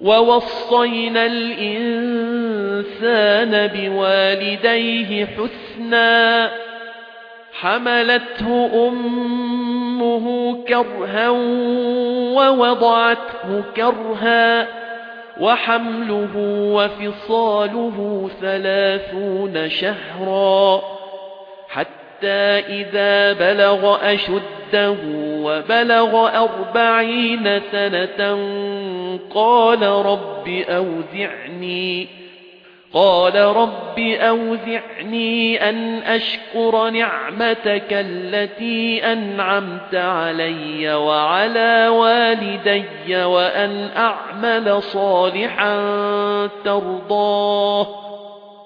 وَوَصَّيْنَا الْإِنسَانَ بِوَالِدَيْهِ حُسْنًا حَمَلَتْهُ أُمُّهُ كَرْهًا وَوَضَعَتْهُ كَرْهًا وَحَمْلُهُ وَفِصَالُهُ ثَلَاثُونَ شَهْرًا حَتَّى إِذَا بَلَغَ أَشُدَّهُ وَبَلَغَ أَرْبَعِينَ سَنَةً قَالَ رَبِّ أَوْزِعْنِي قَالَ رَبِّ أَوْزِعْنِي أَنْ أَشْكُرَ نِعْمَتَكَ الَّتِي أَنْعَمْتَ عَلَيَّ وَعَلَى وَالِدَيَّ وَأَنْ أَعْمَلَ صَالِحًا تَرْضَاهُ.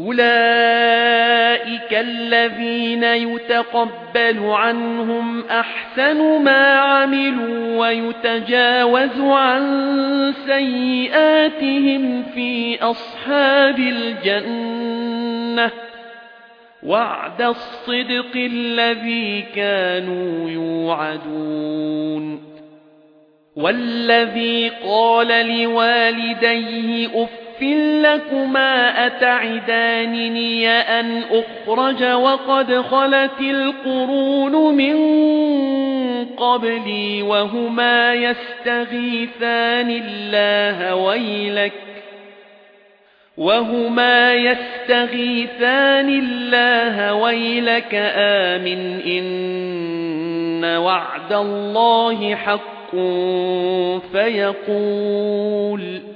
أُولَئِكَ الَّذِينَ يُتَقَبَّلُ عَنْهُمْ أَحْسَنَ مَا عَمِلُوا وَيُتَجَاوَزُ عَن سَيِّئَاتِهِمْ فِي أَصْحَابِ الْجَنَّةِ وَعْدَ الصِّدْقِ الَّذِي كَانُوا يُوعَدُونَ وَالَّذِي قَالَ لِوَالِدَيْهِ أُفٍّ لَكُمَا أَتَعِدَانِنِي أَنْ أُخْرَجَ وَقَدْ خَلَتِ الْقُرُونُ مِنْ قَبْلِي وَهُمَا يَسْتَغِيثَانِ اللَّهَ وَيْلَكَ وَهُمَا يَسْتَغِيثَانِ اللَّهَ وَيْلَكَ آمِنْ إِنَّ وَعْدَ اللَّهِ حَقٌّ فَيَقُولُ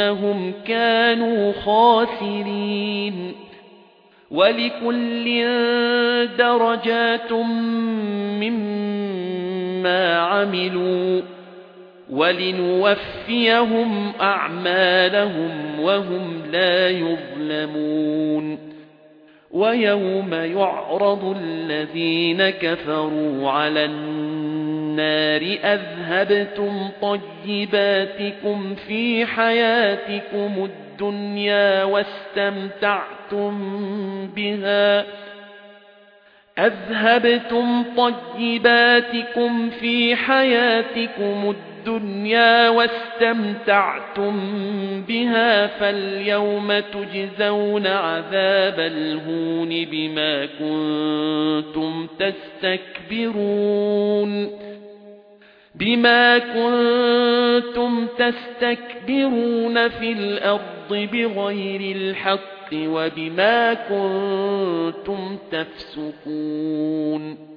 إِنَّهُمْ كَانُوا خَاسِرِينَ. وَلِكُلٍّ دَرَجَاتٌ مِّمَّا عَمِلُوا وَلِنُوَفِّيَهُمْ أَعْمَالَهُمْ وَهُمْ لَا يُظْلَمُونَ. وَيَوْمَ يُعْرَضُ الَّذِينَ كَفَرُوا عَلَى النَّارِ أَذْهَبْتُمْ طَيِّبَاتِكُمْ فِي حَيَاتِكُمُ الدُّنْيَا وَاسْتَمْتَعْتُمْ بِهَا. أَذْهَبْتُمْ طَيِّبَاتِكُمْ فِي حَيَاتِكُمُ الدُّنْيَا وَاسْتَمْتَعْتُمْ بِهَا. فَالْيَوْمَ تُجْزَوْنَ عَذَابَ الْهُونِ بِمَا كُنتُمْ تَسْتَكْبِرُونَ. بِمَا كُنتُمْ تَسْتَكْبِرُونَ فِي الْأَرْضِ بِغَيْرِ الْحَقِّ وَبِمَا كُنتُمْ تَفْسُقُونَ